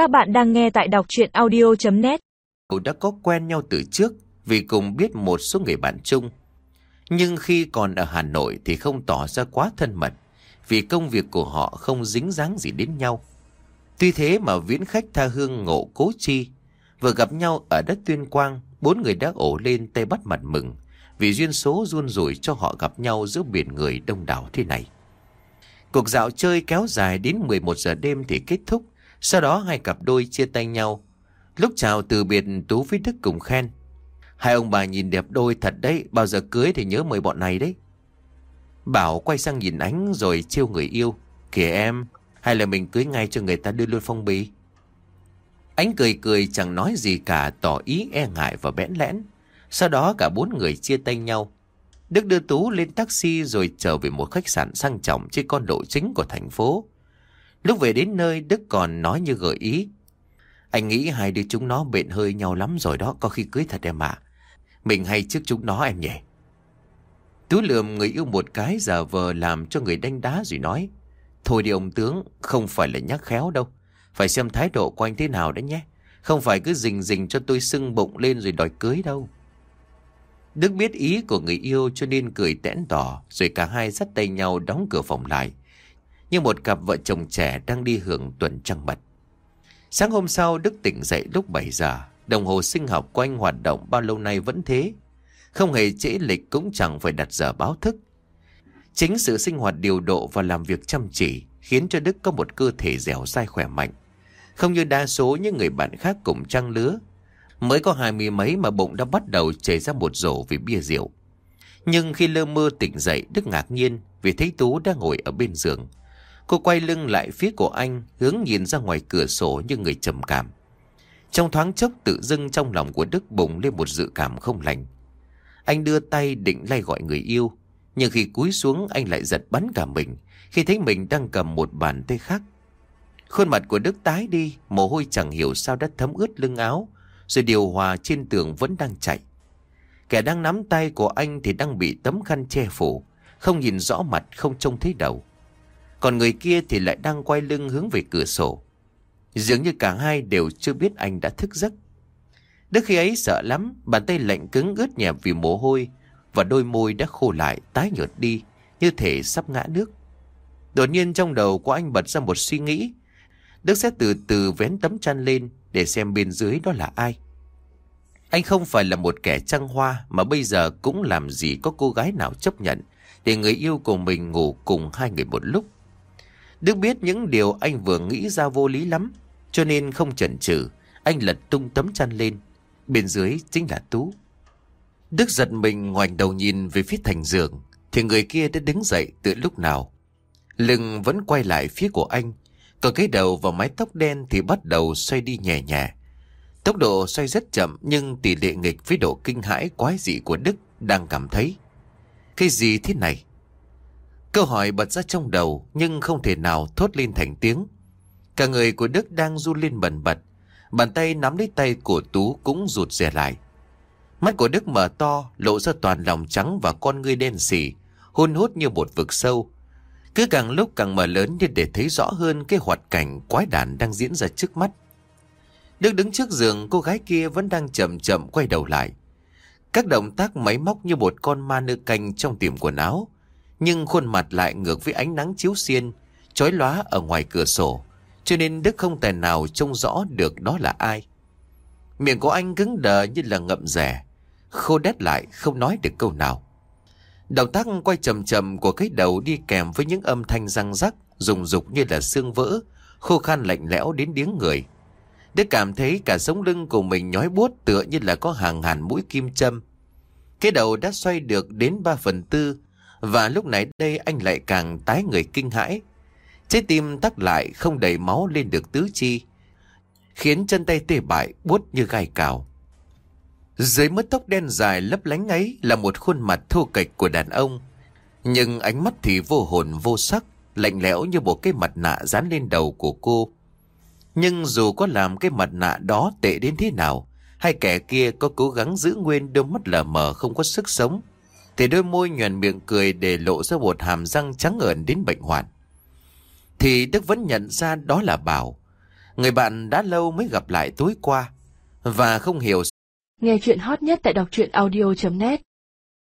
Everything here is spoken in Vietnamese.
Các bạn đang nghe tại đọc chuyện audio.net đã có quen nhau từ trước vì cùng biết một số người bạn chung. Nhưng khi còn ở Hà Nội thì không tỏ ra quá thân mật vì công việc của họ không dính dáng gì đến nhau. Tuy thế mà viễn khách tha hương ngộ cố chi vừa gặp nhau ở đất tuyên quang bốn người đã ổ lên tay bắt mặt mừng vì duyên số run rủi cho họ gặp nhau giữa biển người đông đảo thế này. Cuộc dạo chơi kéo dài đến 11 giờ đêm thì kết thúc, sau đó hai cặp đôi chia tay nhau. Lúc chào từ biệt Tú với Đức cùng khen. Hai ông bà nhìn đẹp đôi thật đấy, bao giờ cưới thì nhớ mời bọn này đấy. Bảo quay sang nhìn ánh rồi chiêu người yêu. Kìa em, hay là mình cưới ngay cho người ta đưa luôn phong bì. Ánh cười cười chẳng nói gì cả tỏ ý e ngại và bẽn lẽn. Sau đó cả bốn người chia tay nhau. Đức đưa Tú lên taxi rồi trở về một khách sạn sang trọng trên con lộ chính của thành phố. Lúc về đến nơi Đức còn nói như gợi ý. Anh nghĩ hai đứa chúng nó bện hơi nhau lắm rồi đó, có khi cưới thật em ạ. Mình hay trước chúng nó em nhỉ. Tú lườm người yêu một cái giờ vờ làm cho người đánh đá rồi nói. Thôi đi ông tướng, không phải là nhắc khéo đâu. Phải xem thái độ của anh thế nào đấy nhé. Không phải cứ rình rình cho tôi sưng bụng lên rồi đòi cưới đâu. Đức biết ý của người yêu cho nên cười tẽn tỏ rồi cả hai dắt tay nhau đóng cửa phòng lại. Như một cặp vợ chồng trẻ đang đi hưởng tuần trăng mật. Sáng hôm sau Đức tỉnh dậy lúc 7 giờ. Đồng hồ sinh học của anh hoạt động bao lâu nay vẫn thế. Không hề trễ lịch cũng chẳng phải đặt giờ báo thức. Chính sự sinh hoạt điều độ và làm việc chăm chỉ khiến cho Đức có một cơ thể dẻo dai khỏe mạnh. Không như đa số những người bạn khác cùng trang lứa Mới có hai mươi mấy mà bụng đã bắt đầu chảy ra một rổ vì bia rượu. Nhưng khi lơ mơ tỉnh dậy, Đức ngạc nhiên vì thấy Tú đang ngồi ở bên giường. Cô quay lưng lại phía của anh, hướng nhìn ra ngoài cửa sổ như người trầm cảm. Trong thoáng chốc tự dưng trong lòng của Đức bùng lên một dự cảm không lành. Anh đưa tay định lay gọi người yêu, nhưng khi cúi xuống anh lại giật bắn cả mình khi thấy mình đang cầm một bàn tay khác. Khuôn mặt của Đức tái đi, mồ hôi chẳng hiểu sao đã thấm ướt lưng áo, rồi điều hòa trên tường vẫn đang chạy. Kẻ đang nắm tay của anh thì đang bị tấm khăn che phủ, không nhìn rõ mặt, không trông thấy đầu. Còn người kia thì lại đang quay lưng hướng về cửa sổ. Dường như cả hai đều chưa biết anh đã thức giấc. Đức khi ấy sợ lắm, bàn tay lạnh cứng ướt nhẹp vì mồ hôi và đôi môi đã khô lại, tái nhợt đi, như thể sắp ngã nước. Đột nhiên trong đầu của anh bật ra một suy nghĩ. Đức sẽ từ từ vén tấm chăn lên, để xem bên dưới đó là ai. Anh không phải là một kẻ trăng hoa mà bây giờ cũng làm gì có cô gái nào chấp nhận để người yêu của mình ngủ cùng hai người một lúc. Đức biết những điều anh vừa nghĩ ra vô lý lắm, cho nên không chần chừ, anh lật tung tấm chăn lên. Bên dưới chính là Tú. Đức giật mình ngoảnh đầu nhìn về phía thành giường, thì người kia đã đứng dậy từ lúc nào. Lưng vẫn quay lại phía của anh, còn cái đầu và mái tóc đen thì bắt đầu xoay đi nhẹ nhẹ. Tốc độ xoay rất chậm nhưng tỷ lệ nghịch với độ kinh hãi quái dị của Đức đang cảm thấy. Cái gì thế này? Câu hỏi bật ra trong đầu nhưng không thể nào thốt lên thành tiếng. Cả người của Đức đang run lên bần bật. Bàn tay nắm lấy tay của Tú cũng rụt rè lại. Mắt của Đức mở to, lộ ra toàn lòng trắng và con ngươi đen xỉ, hôn hút như một vực sâu. Cứ càng lúc càng mở lớn như để thấy rõ hơn cái hoạt cảnh quái đản đang diễn ra trước mắt. Đức đứng trước giường, cô gái kia vẫn đang chậm chậm quay đầu lại. Các động tác máy móc như một con ma nữ canh trong tiệm quần áo. Nhưng khuôn mặt lại ngược với ánh nắng chiếu xiên, chói lóa ở ngoài cửa sổ. Cho nên Đức không tài nào trông rõ được đó là ai. Miệng của anh cứng đờ như là ngậm rẻ, khô đét lại không nói được câu nào. Động tác quay chậm chậm của cái đầu đi kèm với những âm thanh răng rắc, rùng rục như là xương vỡ, khô khan lạnh lẽo đến điếng người. Đức cảm thấy cả sống lưng của mình nhói buốt tựa như là có hàng ngàn mũi kim châm. Cái đầu đã xoay được đến 3 phần tư, và lúc này đây anh lại càng tái người kinh hãi. Trái tim tắc lại không đầy máu lên được tứ chi, khiến chân tay tê bại buốt như gai cào. Dưới mớ tóc đen dài lấp lánh ấy là một khuôn mặt thô kệch của đàn ông. Nhưng ánh mắt thì vô hồn vô sắc, lạnh lẽo như một cái mặt nạ dán lên đầu của cô. Nhưng dù có làm cái mặt nạ đó tệ đến thế nào, hai kẻ kia có cố gắng giữ nguyên đôi mắt lờ mờ không có sức sống, thì đôi môi nhuền miệng cười để lộ ra một hàm răng trắng ẩn đến bệnh hoạn. Thì Đức vẫn nhận ra đó là Bảo. Người bạn đã lâu mới gặp lại tối qua. Và không hiểu Nghe chuyện hot nhất tại đọc truyện audio.net